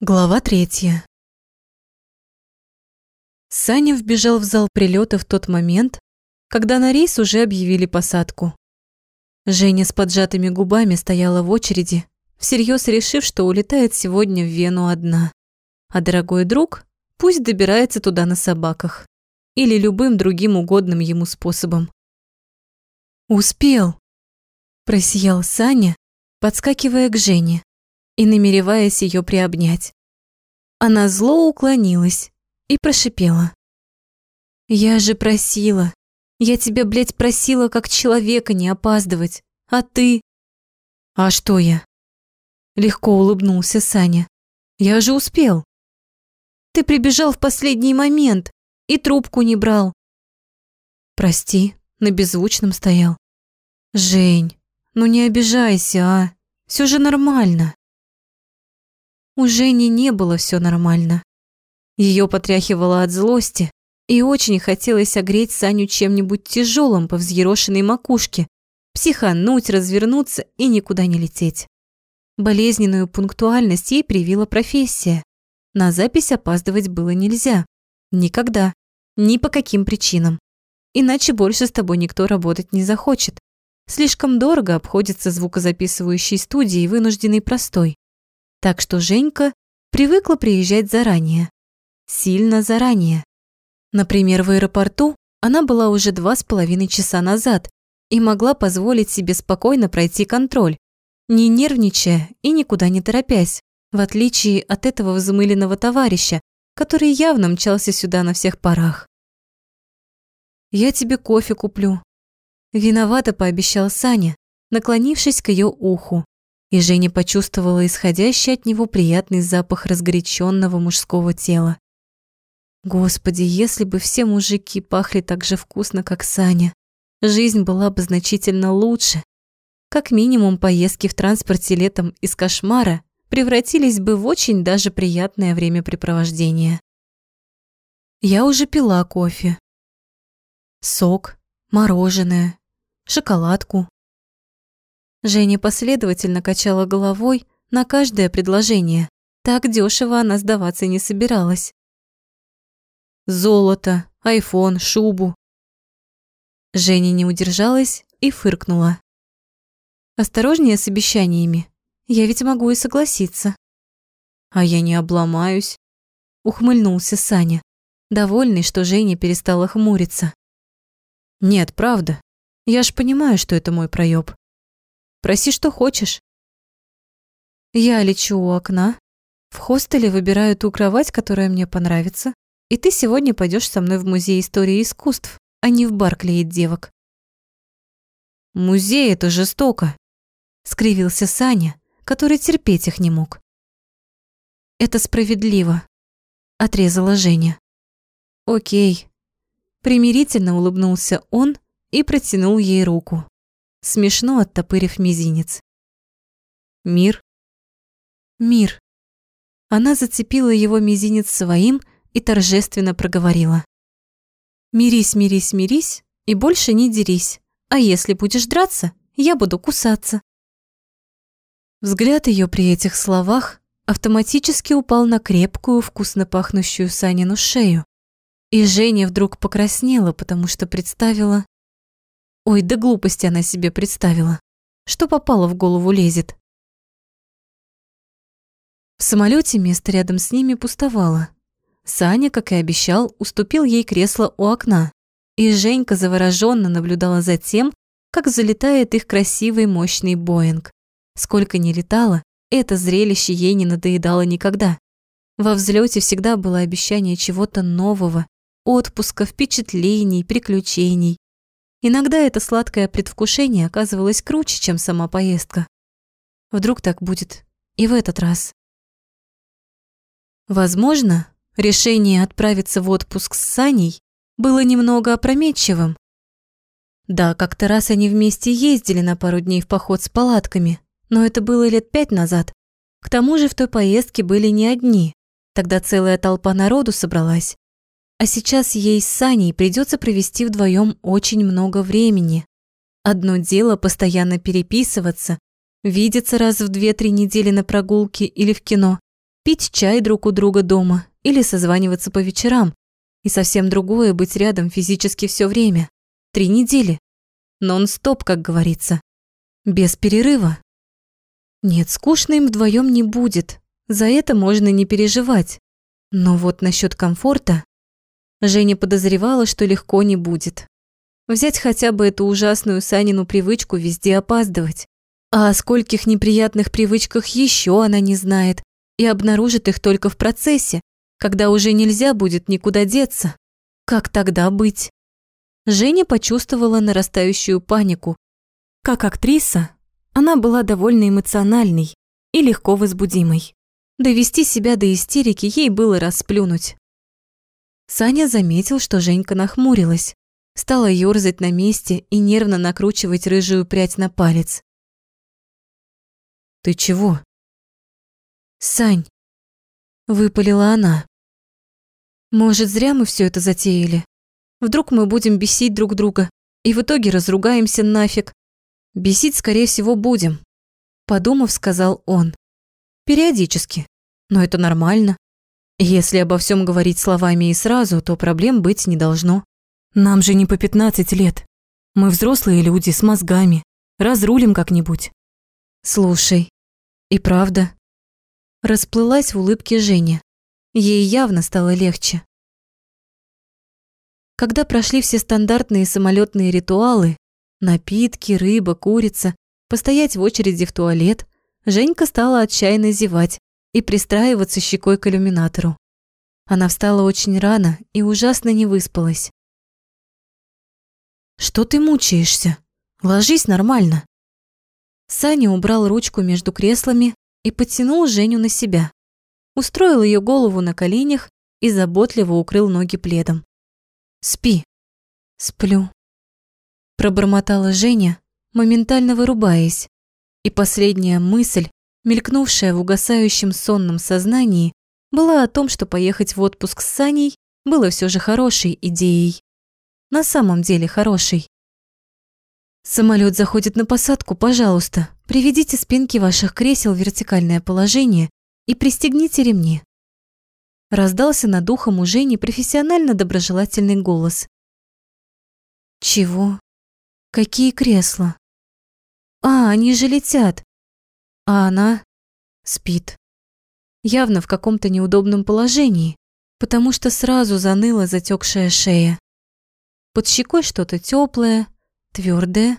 Глава третья. Саня вбежал в зал прилета в тот момент, когда на рейс уже объявили посадку. Женя с поджатыми губами стояла в очереди, всерьез решив, что улетает сегодня в Вену одна. А дорогой друг пусть добирается туда на собаках или любым другим угодным ему способом. «Успел!» – просиял Саня, подскакивая к Жене и намереваясь ее приобнять. Она зло уклонилась и прошипела. «Я же просила. Я тебя, блядь, просила как человека не опаздывать. А ты...» «А что я?» Легко улыбнулся Саня. «Я же успел». «Ты прибежал в последний момент и трубку не брал». «Прости, на беззвучном стоял». «Жень, ну не обижайся, а? Все же нормально». У Жени не было все нормально. Ее потряхивало от злости, и очень хотелось огреть Саню чем-нибудь тяжелым по взъерошенной макушке, психануть, развернуться и никуда не лететь. Болезненную пунктуальность ей привила профессия. На запись опаздывать было нельзя. Никогда. Ни по каким причинам. Иначе больше с тобой никто работать не захочет. Слишком дорого обходится звукозаписывающей студии вынужденный простой. Так что Женька привыкла приезжать заранее. Сильно заранее. Например, в аэропорту она была уже два с половиной часа назад и могла позволить себе спокойно пройти контроль, не нервничая и никуда не торопясь, в отличие от этого взмыленного товарища, который явно мчался сюда на всех парах. «Я тебе кофе куплю», – виновато пообещал Саня, наклонившись к ее уху и Женя почувствовала исходящий от него приятный запах разгоряченного мужского тела. Господи, если бы все мужики пахли так же вкусно, как Саня, жизнь была бы значительно лучше. Как минимум поездки в транспорте летом из кошмара превратились бы в очень даже приятное времяпрепровождение. Я уже пила кофе. Сок, мороженое, шоколадку, Женя последовательно качала головой на каждое предложение. Так дешево она сдаваться не собиралась. Золото, айфон, шубу. Женя не удержалась и фыркнула. Осторожнее с обещаниями. Я ведь могу и согласиться. А я не обломаюсь. Ухмыльнулся Саня, довольный, что Женя перестала хмуриться. Нет, правда. Я ж понимаю, что это мой проёб. Проси, что хочешь. Я лечу у окна. В хостеле выбираю ту кровать, которая мне понравится. И ты сегодня пойдешь со мной в музей истории искусств, а не в бар клеить девок. Музей – это жестоко, скривился Саня, который терпеть их не мог. Это справедливо, отрезала Женя. Окей. Примирительно улыбнулся он и протянул ей руку смешно оттопырив мизинец. Мир. Мир. Она зацепила его мизинец своим и торжественно проговорила. «Мирись, мирись, мирись и больше не дерись. А если будешь драться, я буду кусаться». Взгляд ее при этих словах автоматически упал на крепкую, вкусно пахнущую Санину шею. И Женя вдруг покраснела, потому что представила, Ой, да глупости она себе представила. Что попало в голову лезет. В самолете место рядом с ними пустовало. Саня, как и обещал, уступил ей кресло у окна, и Женька завороженно наблюдала за тем, как залетает их красивый мощный Боинг. Сколько ни летало, это зрелище ей не надоедало никогда. Во взлете всегда было обещание чего-то нового, отпуска, впечатлений, приключений. Иногда это сладкое предвкушение оказывалось круче, чем сама поездка. Вдруг так будет и в этот раз. Возможно, решение отправиться в отпуск с Саней было немного опрометчивым. Да, как-то раз они вместе ездили на пару дней в поход с палатками, но это было лет пять назад. К тому же в той поездке были не одни, тогда целая толпа народу собралась. А сейчас ей с Саней придется провести вдвоем очень много времени. Одно дело постоянно переписываться, видеться раз в две-три недели на прогулке или в кино, пить чай друг у друга дома или созваниваться по вечерам. И совсем другое быть рядом физически все время. Три недели. Нон-стоп, как говорится. Без перерыва. Нет, скучно им вдвоем не будет. За это можно не переживать. Но вот насчет комфорта... Женя подозревала, что легко не будет. Взять хотя бы эту ужасную Санину привычку везде опаздывать. А о скольких неприятных привычках еще она не знает и обнаружит их только в процессе, когда уже нельзя будет никуда деться. Как тогда быть? Женя почувствовала нарастающую панику. Как актриса, она была довольно эмоциональной и легко возбудимой. Довести себя до истерики ей было расплюнуть. Саня заметил, что Женька нахмурилась, стала ёрзать на месте и нервно накручивать рыжую прядь на палец. «Ты чего?» «Сань», — выпалила она. «Может, зря мы все это затеяли? Вдруг мы будем бесить друг друга и в итоге разругаемся нафиг? Бесить, скорее всего, будем», — подумав, сказал он. «Периодически. Но это нормально. Если обо всем говорить словами и сразу, то проблем быть не должно. Нам же не по 15 лет. Мы взрослые люди с мозгами. Разрулим как-нибудь. Слушай, и правда. Расплылась в улыбке Женя. Ей явно стало легче. Когда прошли все стандартные самолетные ритуалы, напитки, рыба, курица, постоять в очереди в туалет, Женька стала отчаянно зевать и пристраиваться щекой к иллюминатору. Она встала очень рано и ужасно не выспалась. «Что ты мучаешься? Ложись нормально». Саня убрал ручку между креслами и подтянул Женю на себя. Устроил ее голову на коленях и заботливо укрыл ноги пледом. «Спи». «Сплю», – пробормотала Женя, моментально вырубаясь. И последняя мысль, мелькнувшая в угасающем сонном сознании, была о том, что поехать в отпуск с Саней было все же хорошей идеей. На самом деле хорошей. Самолет заходит на посадку, пожалуйста, приведите спинки ваших кресел в вертикальное положение и пристегните ремни. Раздался над ухом у Жени профессионально доброжелательный голос. Чего? Какие кресла? А, они же летят. А она спит. Явно в каком-то неудобном положении, потому что сразу заныла затекшая шея. Под щекой что-то теплое, твердое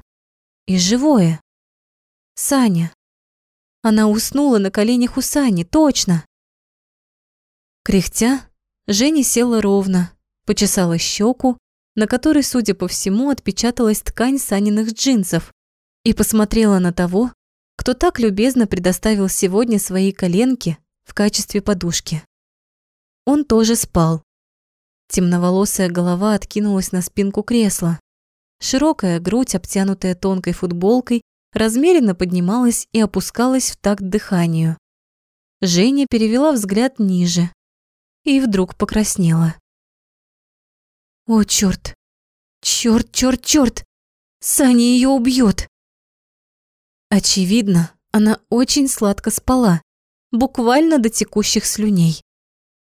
и живое. Саня. Она уснула на коленях у Сани, точно. Кряхтя, Женя села ровно, почесала щеку, на которой, судя по всему, отпечаталась ткань Саниных джинсов, и посмотрела на того, кто так любезно предоставил сегодня свои коленки в качестве подушки. Он тоже спал. Темноволосая голова откинулась на спинку кресла. Широкая грудь, обтянутая тонкой футболкой, размеренно поднималась и опускалась в такт дыханию. Женя перевела взгляд ниже и вдруг покраснела. «О, чёрт! Чёрт, чёрт, чёрт! Саня её убьёт!» Очевидно, она очень сладко спала, буквально до текущих слюней.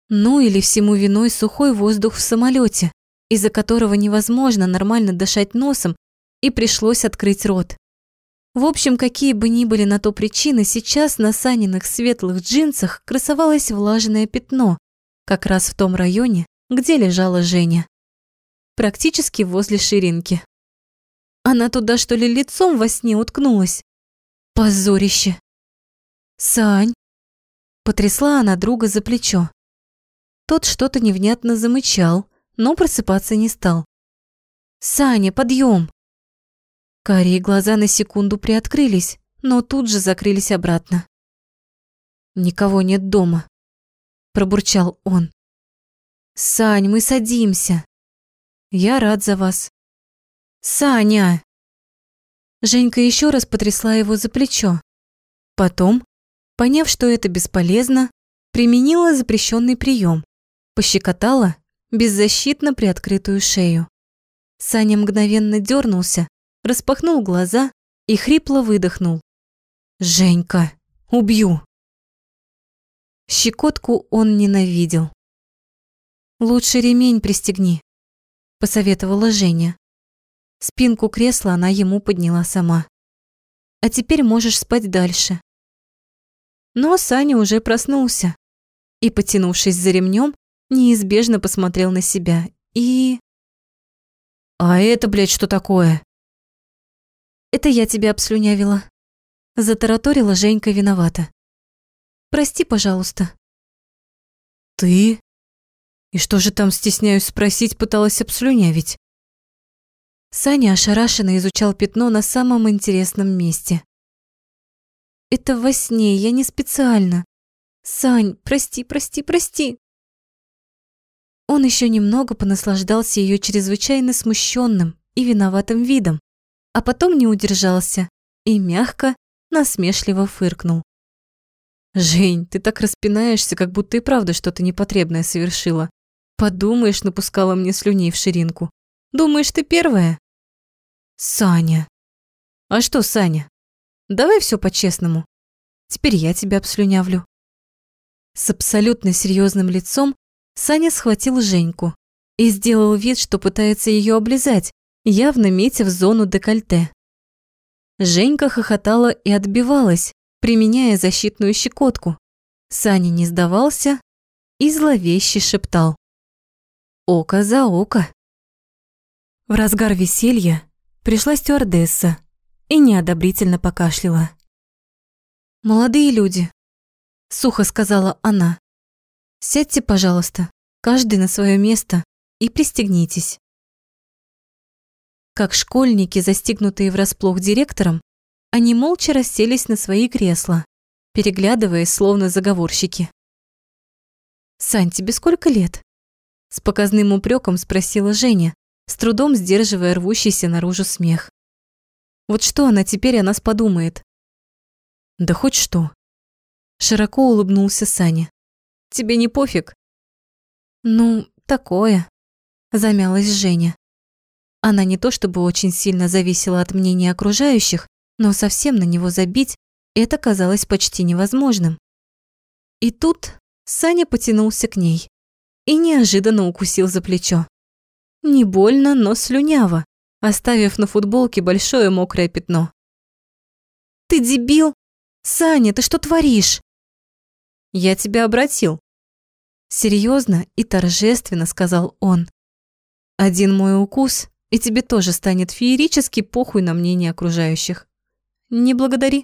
Ну или всему виной сухой воздух в самолете, из-за которого невозможно нормально дышать носом, и пришлось открыть рот. В общем, какие бы ни были на то причины, сейчас на Саниных светлых джинсах красовалось влажное пятно, как раз в том районе, где лежала Женя. Практически возле ширинки. Она туда, что ли, лицом во сне уткнулась? Позорище. «Сань!» Потрясла она друга за плечо. Тот что-то невнятно замычал, но просыпаться не стал. «Саня, подъем!» Карие глаза на секунду приоткрылись, но тут же закрылись обратно. «Никого нет дома», – пробурчал он. «Сань, мы садимся. Я рад за вас». «Саня!» Женька еще раз потрясла его за плечо. Потом, поняв, что это бесполезно, применила запрещенный прием пощекотала беззащитно приоткрытую шею. Саня мгновенно дернулся, распахнул глаза и хрипло выдохнул. «Женька, убью!» Щекотку он ненавидел. «Лучше ремень пристегни», – посоветовала Женя. Спинку кресла она ему подняла сама. «А теперь можешь спать дальше». Но Саня уже проснулся и, потянувшись за ремнем, неизбежно посмотрел на себя и... «А это, блядь, что такое?» «Это я тебя обслюнявила», – затараторила Женька виновата. «Прости, пожалуйста». «Ты?» И что же там, стесняюсь спросить, пыталась обслюнявить? Саня ошарашенно изучал пятно на самом интересном месте. «Это во сне, я не специально. Сань, прости, прости, прости!» Он еще немного понаслаждался ее чрезвычайно смущенным и виноватым видом, а потом не удержался и мягко, насмешливо фыркнул. «Жень, ты так распинаешься, как будто и правда что-то непотребное совершила. Подумаешь, напускала мне слюней в ширинку. Думаешь, ты первая? Саня. А что, Саня? Давай все по-честному. Теперь я тебя обслюнявлю. С абсолютно серьезным лицом Саня схватил Женьку и сделал вид, что пытается ее облизать, явно метя в зону декольте. Женька хохотала и отбивалась, применяя защитную щекотку. Саня не сдавался и зловеще шептал. Око за око. В разгар веселья пришла стюардесса и неодобрительно покашляла. «Молодые люди», – сухо сказала она, – «сядьте, пожалуйста, каждый на свое место и пристегнитесь». Как школьники, застигнутые врасплох директором, они молча расселись на свои кресла, переглядываясь, словно заговорщики. «Сань, тебе сколько лет?» С показным упреком спросила Женя, с трудом сдерживая рвущийся наружу смех. Вот что она теперь о нас подумает? Да хоть что. Широко улыбнулся Саня. Тебе не пофиг? Ну, такое. Замялась Женя. Она не то чтобы очень сильно зависела от мнения окружающих, но совсем на него забить это казалось почти невозможным. И тут Саня потянулся к ней и неожиданно укусил за плечо. Не больно, но слюняво, оставив на футболке большое мокрое пятно. «Ты дебил? Саня, ты что творишь?» «Я тебя обратил», – серьезно и торжественно сказал он. «Один мой укус, и тебе тоже станет феерически похуй на мнение окружающих. Не благодари».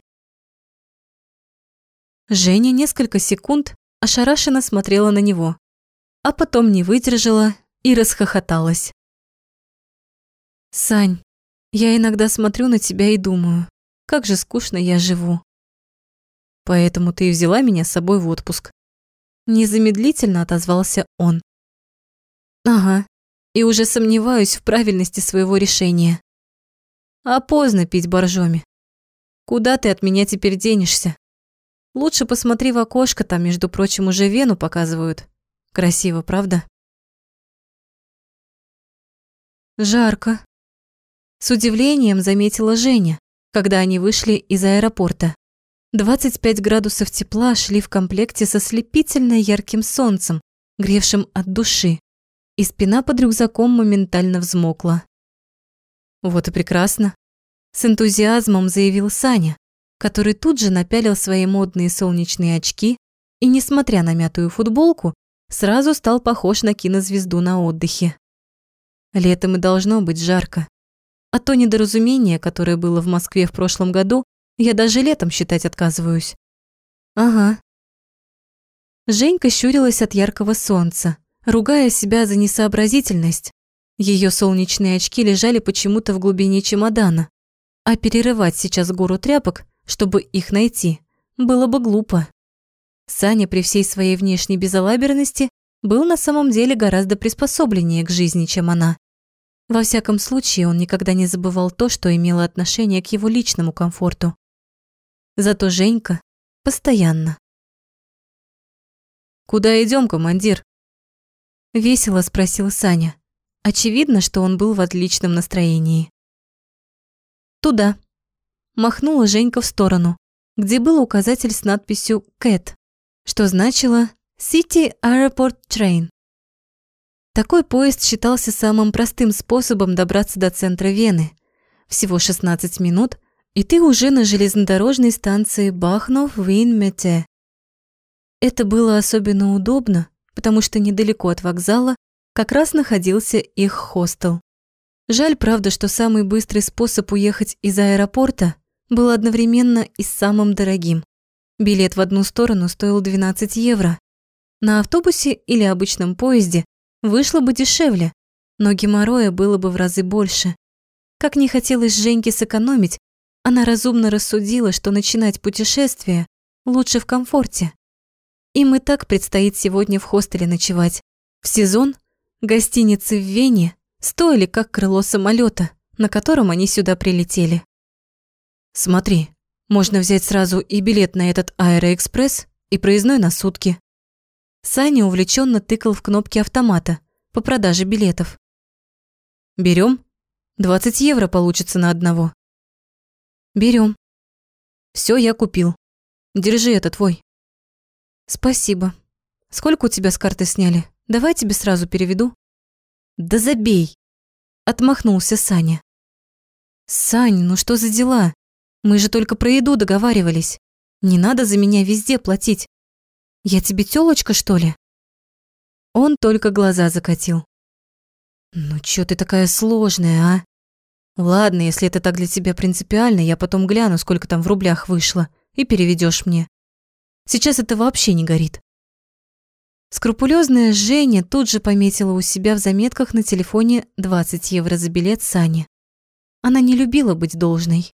Женя несколько секунд ошарашенно смотрела на него, а потом не выдержала и расхохоталась. «Сань, я иногда смотрю на тебя и думаю, как же скучно я живу. Поэтому ты и взяла меня с собой в отпуск». Незамедлительно отозвался он. «Ага, и уже сомневаюсь в правильности своего решения. А поздно пить боржоми. Куда ты от меня теперь денешься? Лучше посмотри в окошко, там, между прочим, уже Вену показывают. Красиво, правда? Жарко. С удивлением заметила Женя, когда они вышли из аэропорта. 25 градусов тепла шли в комплекте со слепительно ярким солнцем, гревшим от души, и спина под рюкзаком моментально взмокла. Вот и прекрасно. С энтузиазмом заявил Саня, который тут же напялил свои модные солнечные очки и, несмотря на мятую футболку, сразу стал похож на кинозвезду на отдыхе. Летом и должно быть жарко. А то недоразумение, которое было в Москве в прошлом году, я даже летом считать отказываюсь. Ага. Женька щурилась от яркого солнца, ругая себя за несообразительность. Ее солнечные очки лежали почему-то в глубине чемодана. А перерывать сейчас гору тряпок, чтобы их найти, было бы глупо. Саня при всей своей внешней безалаберности был на самом деле гораздо приспособленнее к жизни, чем она. Во всяком случае, он никогда не забывал то, что имело отношение к его личному комфорту. Зато Женька постоянно. «Куда идем, командир?» Весело спросил Саня. Очевидно, что он был в отличном настроении. «Туда», – махнула Женька в сторону, где был указатель с надписью «Кэт», что значило City Airport Train. Такой поезд считался самым простым способом добраться до центра Вены. Всего 16 минут, и ты уже на железнодорожной станции Бахнов-Вин-Мете. Это было особенно удобно, потому что недалеко от вокзала как раз находился их хостел. Жаль, правда, что самый быстрый способ уехать из аэропорта был одновременно и самым дорогим. Билет в одну сторону стоил 12 евро. На автобусе или обычном поезде вышло бы дешевле, но геморроя было бы в разы больше. Как не хотелось Женьке сэкономить, она разумно рассудила, что начинать путешествие лучше в комфорте. Им и так предстоит сегодня в хостеле ночевать. В сезон гостиницы в Вене стоили как крыло самолета, на котором они сюда прилетели. Смотри, можно взять сразу и билет на этот аэроэкспресс, и проездной на сутки. Саня увлеченно тыкал в кнопки автомата по продаже билетов. Берем? 20 евро получится на одного. Берем. Все, я купил. Держи, это твой. Спасибо. Сколько у тебя с карты сняли? Давай тебе сразу переведу. Да забей. Отмахнулся Саня. Сань, ну что за дела? Мы же только про еду договаривались. Не надо за меня везде платить. Я тебе тёлочка, что ли? Он только глаза закатил. Ну чё ты такая сложная, а? Ладно, если это так для тебя принципиально, я потом гляну, сколько там в рублях вышло, и переведёшь мне. Сейчас это вообще не горит. Скрупулезная Женя тут же пометила у себя в заметках на телефоне 20 евро за билет Сани. Она не любила быть должной.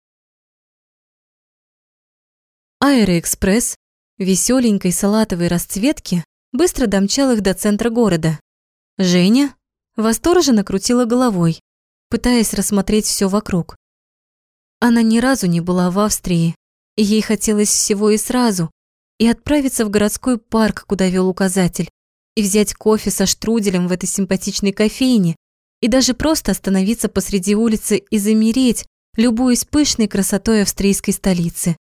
Аэроэкспресс веселенькой салатовой расцветки быстро домчал их до центра города. Женя восторженно крутила головой, пытаясь рассмотреть все вокруг. Она ни разу не была в Австрии, и ей хотелось всего и сразу, и отправиться в городской парк, куда вел указатель, и взять кофе со штруделем в этой симпатичной кофейне, и даже просто остановиться посреди улицы и замереть, любуясь пышной красотой австрийской столицы.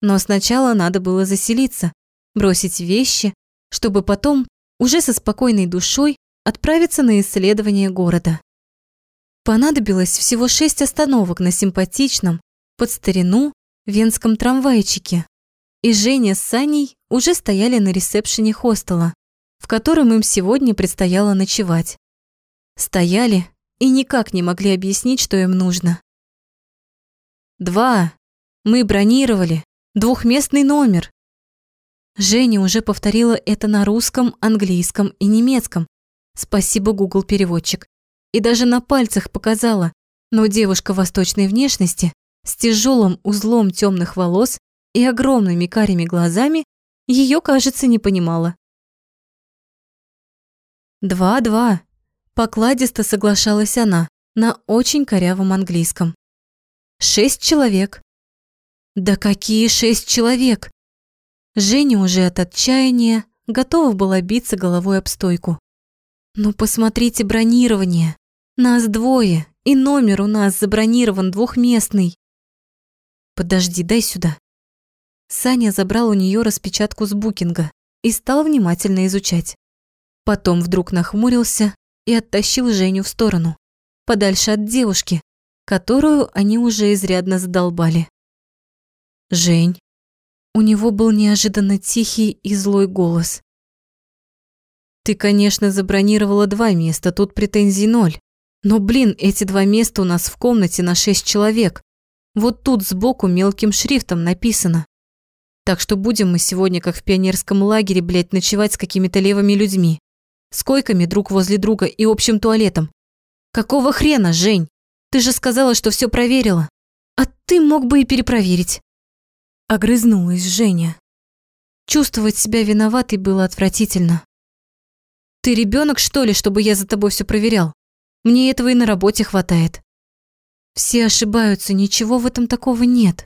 Но сначала надо было заселиться, бросить вещи, чтобы потом, уже со спокойной душой, отправиться на исследование города. Понадобилось всего шесть остановок на симпатичном, под старину, венском трамвайчике. И Женя с Саней уже стояли на ресепшене хостела, в котором им сегодня предстояло ночевать. Стояли и никак не могли объяснить, что им нужно. «Два. Мы бронировали. Двухместный номер. Женя уже повторила это на русском, английском и немецком. Спасибо, Google переводчик. И даже на пальцах показала. Но девушка восточной внешности с тяжелым узлом темных волос и огромными карими глазами ее, кажется, не понимала. «Два-два», – покладисто соглашалась она на очень корявом английском. «Шесть человек. Да какие шесть человек! Женя уже от отчаяния готова была биться головой об стойку. Ну посмотрите бронирование. Нас двое, и номер у нас забронирован двухместный. Подожди, дай сюда. Саня забрал у нее распечатку с букинга и стал внимательно изучать. Потом вдруг нахмурился и оттащил Женю в сторону, подальше от девушки, которую они уже изрядно задолбали. «Жень». У него был неожиданно тихий и злой голос. «Ты, конечно, забронировала два места, тут претензий ноль. Но, блин, эти два места у нас в комнате на шесть человек. Вот тут сбоку мелким шрифтом написано. Так что будем мы сегодня, как в пионерском лагере, блядь, ночевать с какими-то левыми людьми. С койками друг возле друга и общим туалетом. Какого хрена, Жень? Ты же сказала, что все проверила. А ты мог бы и перепроверить. Огрызнулась Женя. Чувствовать себя виноватой было отвратительно. Ты ребенок, что ли, чтобы я за тобой все проверял? Мне этого и на работе хватает. Все ошибаются, ничего в этом такого нет.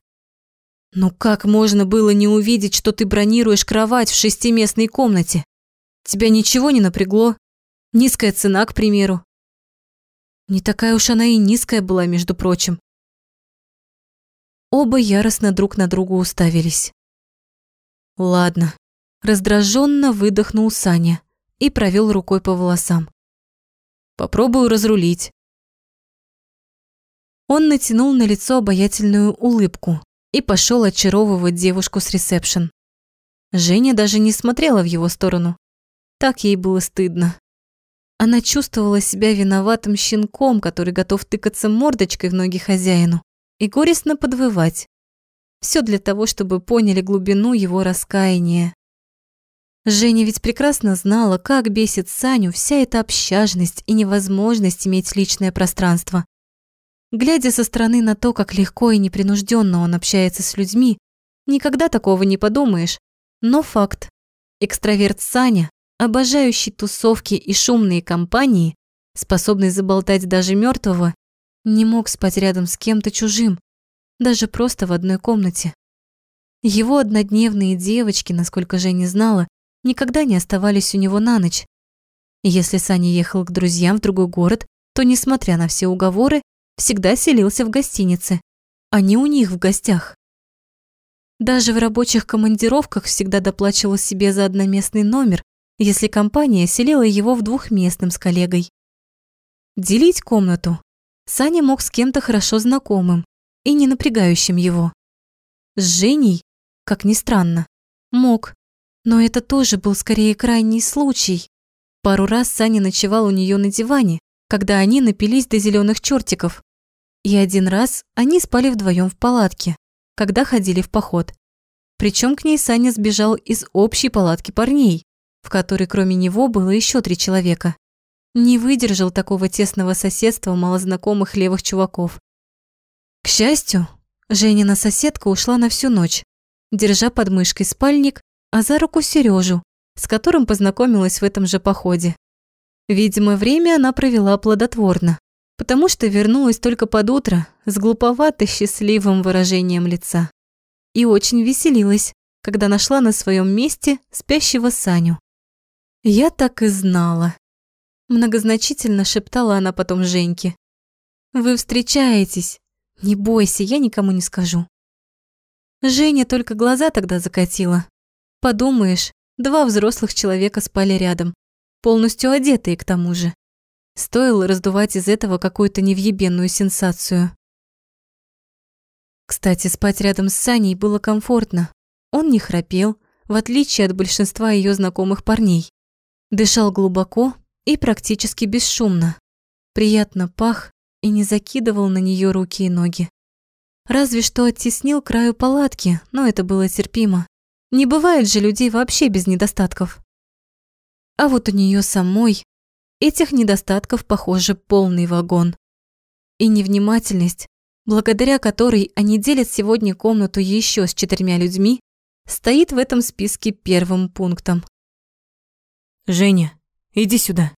Ну как можно было не увидеть, что ты бронируешь кровать в шестиместной комнате? Тебя ничего не напрягло? Низкая цена, к примеру. Не такая уж она и низкая была, между прочим. Оба яростно друг на друга уставились. Ладно, Раздраженно выдохнул Саня и провел рукой по волосам. Попробую разрулить. Он натянул на лицо обаятельную улыбку и пошел очаровывать девушку с ресепшн. Женя даже не смотрела в его сторону. Так ей было стыдно. Она чувствовала себя виноватым щенком, который готов тыкаться мордочкой в ноги хозяину и горестно подвывать. Все для того, чтобы поняли глубину его раскаяния. Женя ведь прекрасно знала, как бесит Саню вся эта общажность и невозможность иметь личное пространство. Глядя со стороны на то, как легко и непринужденно он общается с людьми, никогда такого не подумаешь. Но факт. Экстраверт Саня, обожающий тусовки и шумные компании, способный заболтать даже мертвого, не мог спать рядом с кем-то чужим, даже просто в одной комнате. Его однодневные девочки, насколько Женя знала, никогда не оставались у него на ночь. Если Саня ехал к друзьям в другой город, то, несмотря на все уговоры, всегда селился в гостинице, а не у них в гостях. Даже в рабочих командировках всегда доплачивал себе за одноместный номер, если компания селила его в двухместном с коллегой. Делить комнату Саня мог с кем-то хорошо знакомым и не напрягающим его. С Женей, как ни странно, мог, но это тоже был скорее крайний случай. Пару раз Саня ночевал у нее на диване, когда они напились до зеленых чертиков. И один раз они спали вдвоем в палатке, когда ходили в поход. Причем к ней Саня сбежал из общей палатки парней, в которой кроме него было еще три человека. Не выдержал такого тесного соседства малознакомых левых чуваков. К счастью, Женина соседка ушла на всю ночь, держа под мышкой спальник а за руку Сережу, с которым познакомилась в этом же походе. Видимо, время она провела плодотворно, потому что вернулась только под утро с глуповато счастливым выражением лица. И очень веселилась, когда нашла на своем месте спящего Саню. «Я так и знала», – многозначительно шептала она потом Женьке. «Вы встречаетесь. Не бойся, я никому не скажу». Женя только глаза тогда закатила, Подумаешь, два взрослых человека спали рядом, полностью одетые к тому же. Стоило раздувать из этого какую-то невъебенную сенсацию. Кстати, спать рядом с Саней было комфортно. Он не храпел, в отличие от большинства ее знакомых парней. Дышал глубоко и практически бесшумно. Приятно пах и не закидывал на нее руки и ноги. Разве что оттеснил краю палатки, но это было терпимо. Не бывает же людей вообще без недостатков. А вот у нее самой этих недостатков, похоже, полный вагон. И невнимательность, благодаря которой они делят сегодня комнату еще с четырьмя людьми, стоит в этом списке первым пунктом. «Женя, иди сюда».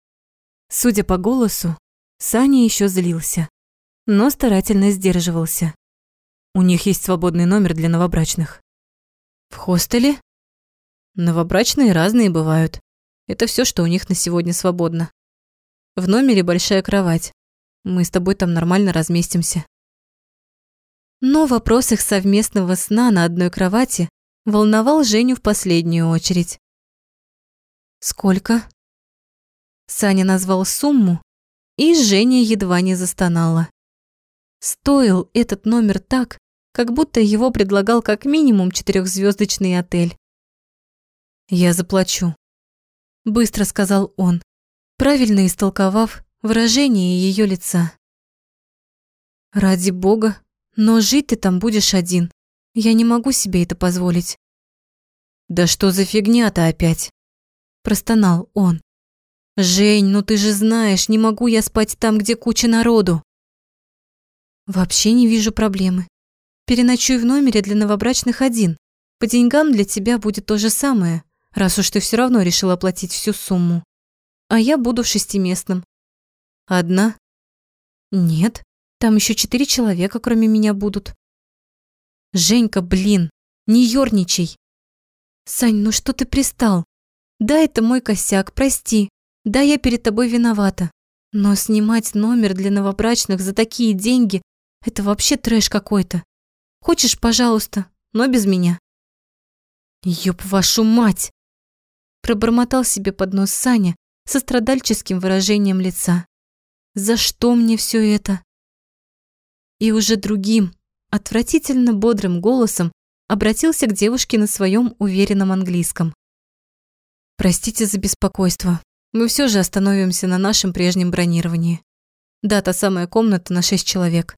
Судя по голосу, Саня еще злился, но старательно сдерживался. У них есть свободный номер для новобрачных. В хостеле? Новобрачные разные бывают. Это все, что у них на сегодня свободно. В номере большая кровать. Мы с тобой там нормально разместимся. Но вопрос их совместного сна на одной кровати волновал Женю в последнюю очередь. «Сколько?» Саня назвал сумму, и Женя едва не застонала. Стоил этот номер так, как будто его предлагал как минимум четырехзвездочный отель. «Я заплачу», – быстро сказал он, правильно истолковав выражение ее лица. «Ради бога, но жить ты там будешь один. Я не могу себе это позволить». «Да что за фигня-то опять?» – простонал он. «Жень, ну ты же знаешь, не могу я спать там, где куча народу». «Вообще не вижу проблемы. Переночуй в номере для новобрачных один. По деньгам для тебя будет то же самое, раз уж ты все равно решила оплатить всю сумму. А я буду в шестиместном. Одна? Нет, там еще четыре человека, кроме меня, будут. Женька, блин, не ерничай. Сань, ну что ты пристал? Да, это мой косяк, прости. Да, я перед тобой виновата. Но снимать номер для новобрачных за такие деньги – это вообще трэш какой-то. Хочешь, пожалуйста, но без меня. Ёб вашу мать! Пробормотал себе под нос Саня со страдальческим выражением лица. За что мне все это? И уже другим, отвратительно бодрым голосом обратился к девушке на своем уверенном английском. «Простите за беспокойство. Мы все же остановимся на нашем прежнем бронировании. Да, та самая комната на шесть человек.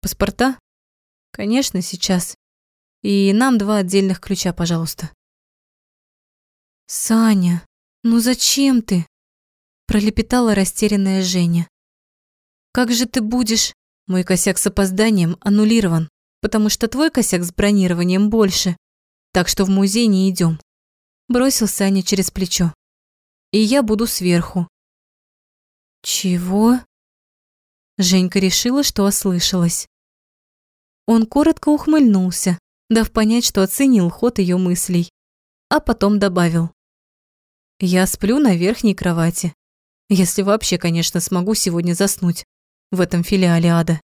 Паспорта? Конечно, сейчас. И нам два отдельных ключа, пожалуйста». «Саня, ну зачем ты?» пролепетала растерянная Женя. «Как же ты будешь?» Мой косяк с опозданием аннулирован, потому что твой косяк с бронированием больше, так что в музей не идем. Бросил Саня через плечо. И я буду сверху. Чего? Женька решила, что ослышалась. Он коротко ухмыльнулся, дав понять, что оценил ход ее мыслей, а потом добавил. Я сплю на верхней кровати. Если вообще, конечно, смогу сегодня заснуть в этом филиале ада.